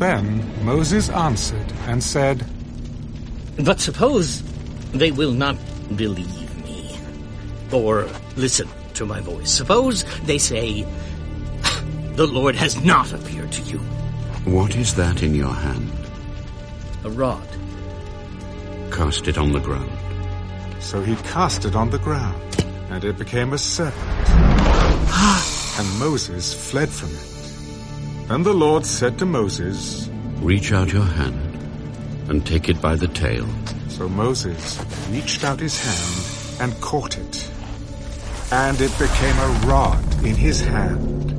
Then Moses answered and said, But suppose they will not believe me, or listen to my voice. Suppose they say, The Lord has not appeared to you. What is that in your hand? A rod. Cast it on the ground. So he cast it on the ground, and it became a serpent. Ah. and Moses fled from it. Then the Lord said to Moses, Reach out your hand and take it by the tail. So Moses reached out his hand and caught it. And it became a rod in his hand.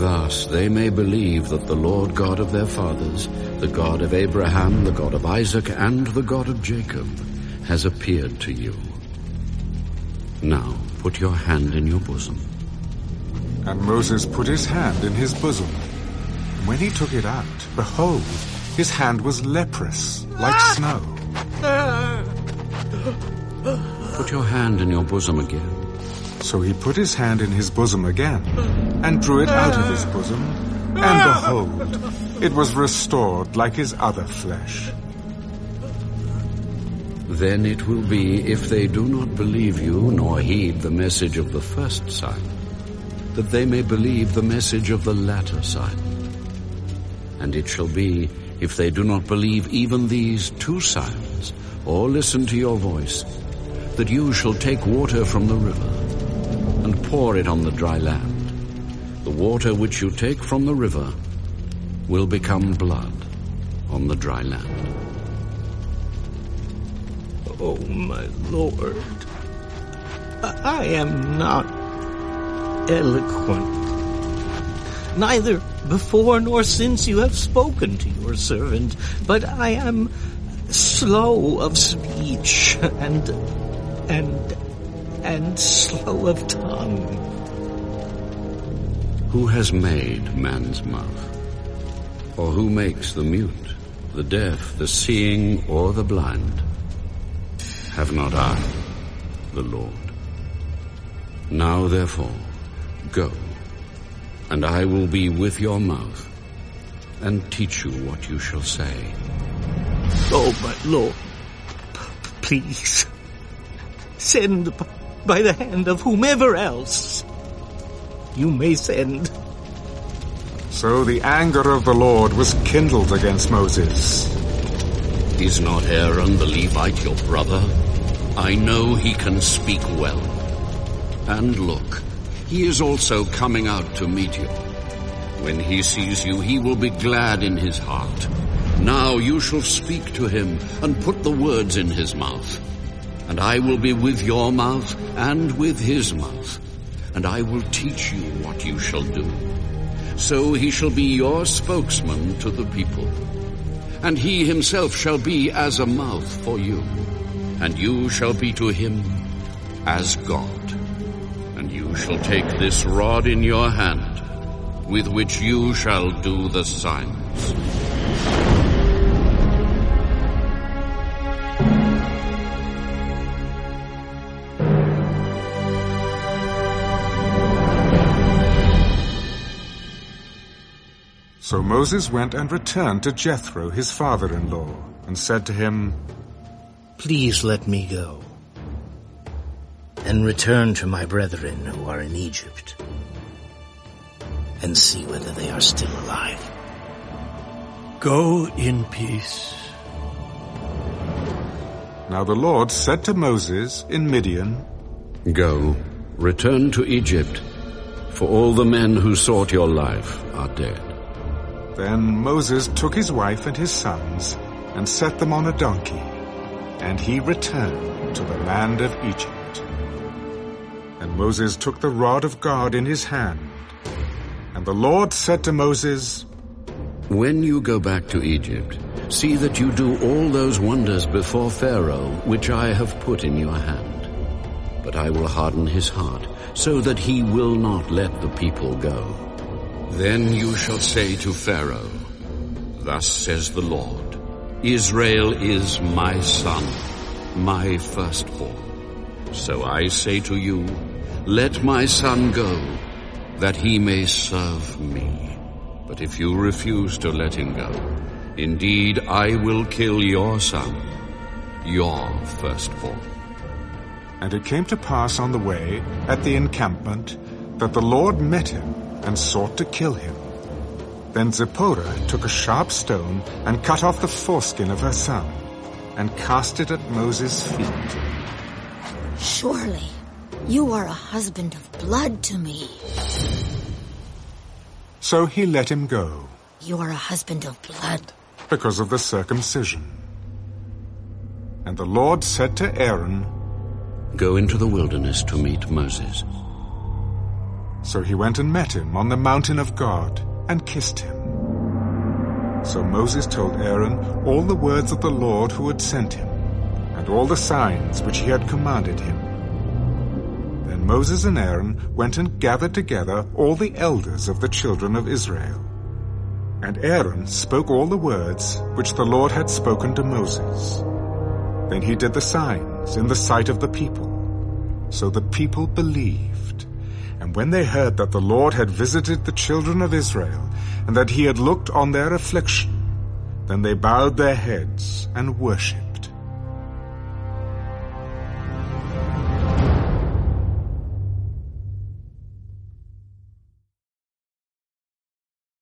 Thus they may believe that the Lord God of their fathers, the God of Abraham, the God of Isaac, and the God of Jacob, has appeared to you. Now put your hand in your bosom. And Moses put his hand in his bosom. When he took it out, behold, his hand was leprous, like ah! snow. Put your hand in your bosom again. So he put his hand in his bosom again, and drew it out of his bosom, and ah! behold, it was restored like his other flesh. Then it will be, if they do not believe you nor heed the message of the first sign, that they may believe the message of the latter sign. And it shall be, if they do not believe even these two signs, or listen to your voice, that you shall take water from the river, and pour it on the dry land. The water which you take from the river will become blood on the dry land. Oh, my Lord, I am not eloquent. Neither before nor since you have spoken to your servant, but I am slow of speech and and and slow of tongue. Who has made man's mouth? Or who makes the mute, the deaf, the seeing, or the blind? Have not I, the Lord? Now therefore, go, and I will be with your mouth, and teach you what you shall say. Oh, my Lord, please, send by the hand of whomever else you may send. So the anger of the Lord was kindled against Moses. Is not Aaron the Levite your brother? I know he can speak well. And look, he is also coming out to meet you. When he sees you, he will be glad in his heart. Now you shall speak to him and put the words in his mouth. And I will be with your mouth and with his mouth. And I will teach you what you shall do. So he shall be your spokesman to the people. And he himself shall be as a mouth for you. And you shall be to him as God. And you shall take this rod in your hand, with which you shall do the signs. So Moses went and returned to Jethro, his father-in-law, and said to him, Please let me go and return to my brethren who are in Egypt and see whether they are still alive. Go in peace. Now the Lord said to Moses in Midian, Go, return to Egypt, for all the men who sought your life are dead. Then Moses took his wife and his sons and set them on a donkey, and he returned to the land of Egypt. Moses took the rod of God in his hand. And the Lord said to Moses, When you go back to Egypt, see that you do all those wonders before Pharaoh which I have put in your hand. But I will harden his heart, so that he will not let the people go. Then you shall say to Pharaoh, Thus says the Lord, Israel is my son, my firstborn. So I say to you, Let my son go, that he may serve me. But if you refuse to let him go, indeed I will kill your son, your firstborn. And it came to pass on the way, at the encampment, that the Lord met him and sought to kill him. Then Zipporah took a sharp stone and cut off the foreskin of her son and cast it at Moses' feet. Surely you are a husband of blood to me. So he let him go You are a husband of blood. because of the circumcision. And the Lord said to Aaron, Go into the wilderness to meet Moses. So he went and met him on the mountain of God and kissed him. So Moses told Aaron all the words of the Lord who had sent him, and all the signs which he had commanded him. Moses and Aaron went and gathered together all the elders of the children of Israel. And Aaron spoke all the words which the Lord had spoken to Moses. Then he did the signs in the sight of the people. So the people believed. And when they heard that the Lord had visited the children of Israel, and that he had looked on their affliction, then they bowed their heads and worshipped.